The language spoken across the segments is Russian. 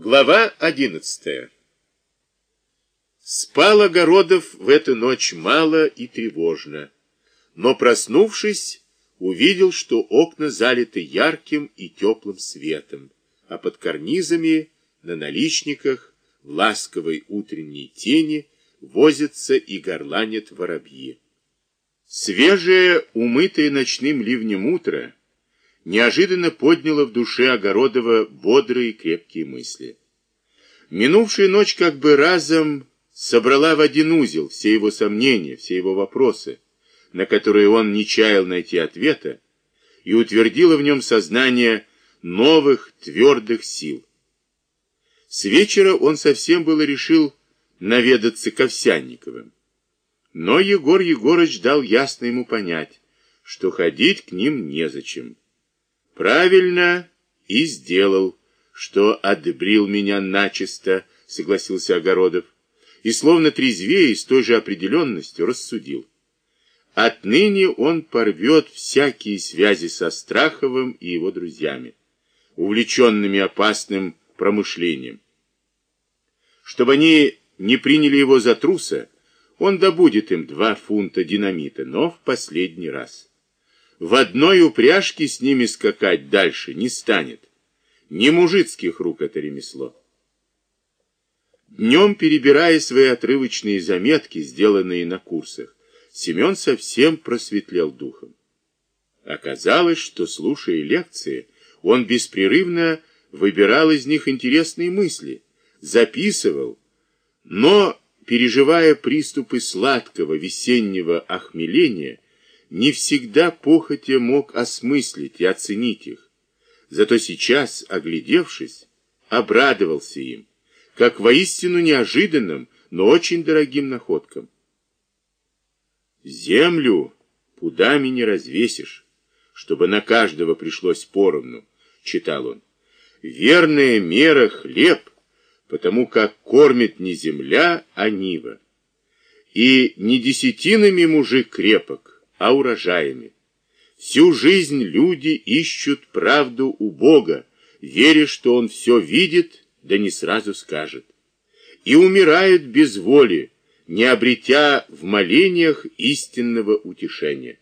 Глава одиннадцатая. Спал Огородов в эту ночь мало и тревожно, но, проснувшись, увидел, что окна залиты ярким и теплым светом, а под карнизами, на наличниках, в ласковой утренней тени возятся и горланят воробьи. Свежее, умытое ночным ливнем утро неожиданно подняло в душе Огородова бодрые крепкие мысли. Минувшая ночь как бы разом собрала в один узел все его сомнения, все его вопросы, на которые он не чаял найти ответа, и утвердила в нем сознание новых твердых сил. С вечера он совсем было решил наведаться к Овсянниковым. Но Егор Егорыч дал ясно ему понять, что ходить к ним незачем. Правильно и сделал, что отбрил меня начисто, согласился Огородов, и словно трезвее с той же определенностью рассудил. Отныне он порвет всякие связи со Страховым и его друзьями, увлеченными опасным промышлением. Чтобы они не приняли его за труса, он добудет им два фунта динамита, но в последний раз. В одной упряжке с ними скакать дальше не станет. Не мужицких рук это ремесло. Днем, перебирая свои отрывочные заметки, сделанные на курсах, Семен совсем просветлел духом. Оказалось, что, слушая лекции, он беспрерывно выбирал из них интересные мысли, записывал, но, переживая приступы сладкого весеннего охмеления, не всегда похотя мог осмыслить и оценить их. Зато сейчас, оглядевшись, обрадовался им, как воистину неожиданным, но очень дорогим находкам. Землю пудами не развесишь, чтобы на каждого пришлось поровну, читал он. Верная мера хлеб, потому как кормит не земля, а нива. И не десятинами мужик крепок, а урожаями. Всю жизнь люди ищут правду у Бога, веря, что Он все видит, да не сразу скажет. И умирают без воли, не обретя в молениях истинного утешения.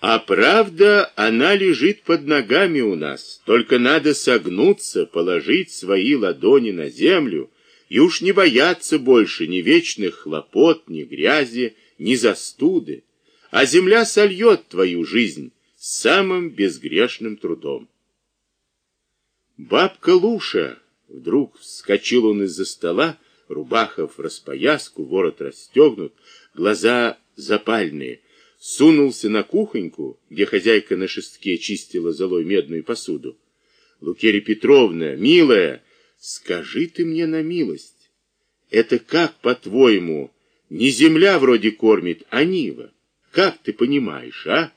А правда, она лежит под ногами у нас, только надо согнуться, положить свои ладони на землю и уж не бояться больше ни вечных хлопот, ни грязи, ни застуды а земля сольет твою жизнь самым безгрешным трудом. Бабка Луша, вдруг вскочил он из-за стола, рубаха в распояску, ворот расстегнут, глаза запальные, сунулся на кухоньку, где хозяйка на шестке чистила золой медную посуду. Лукерия Петровна, милая, скажи ты мне на милость, это как, по-твоему, не земля вроде кормит, а нива? Как ты понимаешь, а?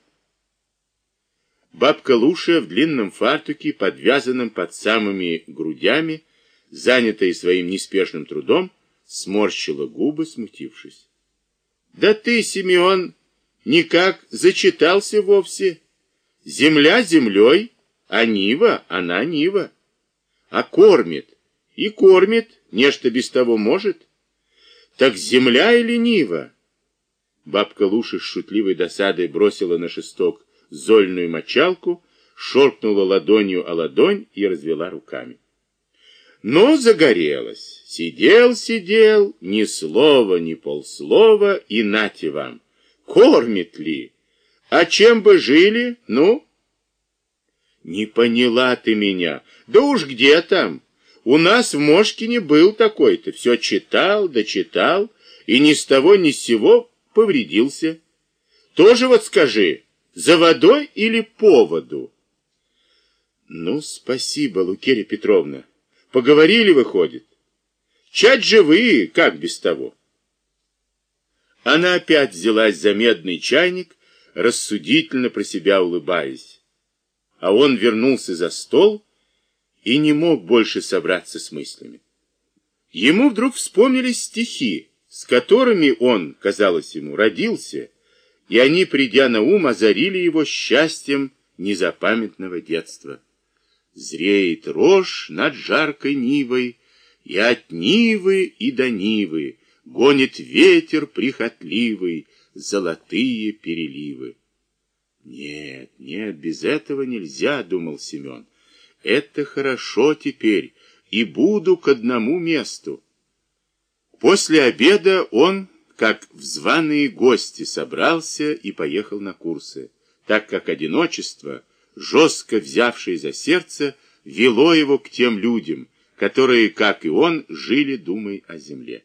Бабка Луша в длинном фартуке, подвязанном под самыми грудями, занятая своим неспешным трудом, сморщила губы, смутившись. Да ты, Симеон, никак зачитался вовсе. Земля землей, а Нива, она Нива. А кормит, и кормит, нечто без того может. Так земля или Нива? Бабка Луша с шутливой досадой бросила на шесток зольную мочалку, шоркнула ладонью о ладонь и развела руками. Но загорелась. Сидел, сидел, ни слова, ни полслова, и нате вам. Кормит ли? А чем бы жили, ну? Не поняла ты меня. Да уж где там? У нас в Мошкине был такой-то. Все читал, дочитал, и ни с того ни с сего повредился. Тоже вот скажи, за водой или по воду? Ну, спасибо, Лукерия Петровна. Поговорили, выходит. Чать же вы, как без того? Она опять взялась за медный чайник, рассудительно про себя улыбаясь. А он вернулся за стол и не мог больше собраться с мыслями. Ему вдруг вспомнились стихи, с которыми он, казалось ему, родился, и они, придя на ум, озарили его счастьем незапамятного детства. Зреет рожь над жаркой нивой, И от нивы и до нивы Гонит ветер прихотливый Золотые переливы. Нет, нет, без этого нельзя, думал Семен. Это хорошо теперь, и буду к одному месту. После обеда он, как в гости, собрался и поехал на курсы, так как одиночество, жестко взявшее за сердце, вело его к тем людям, которые, как и он, жили думой о земле.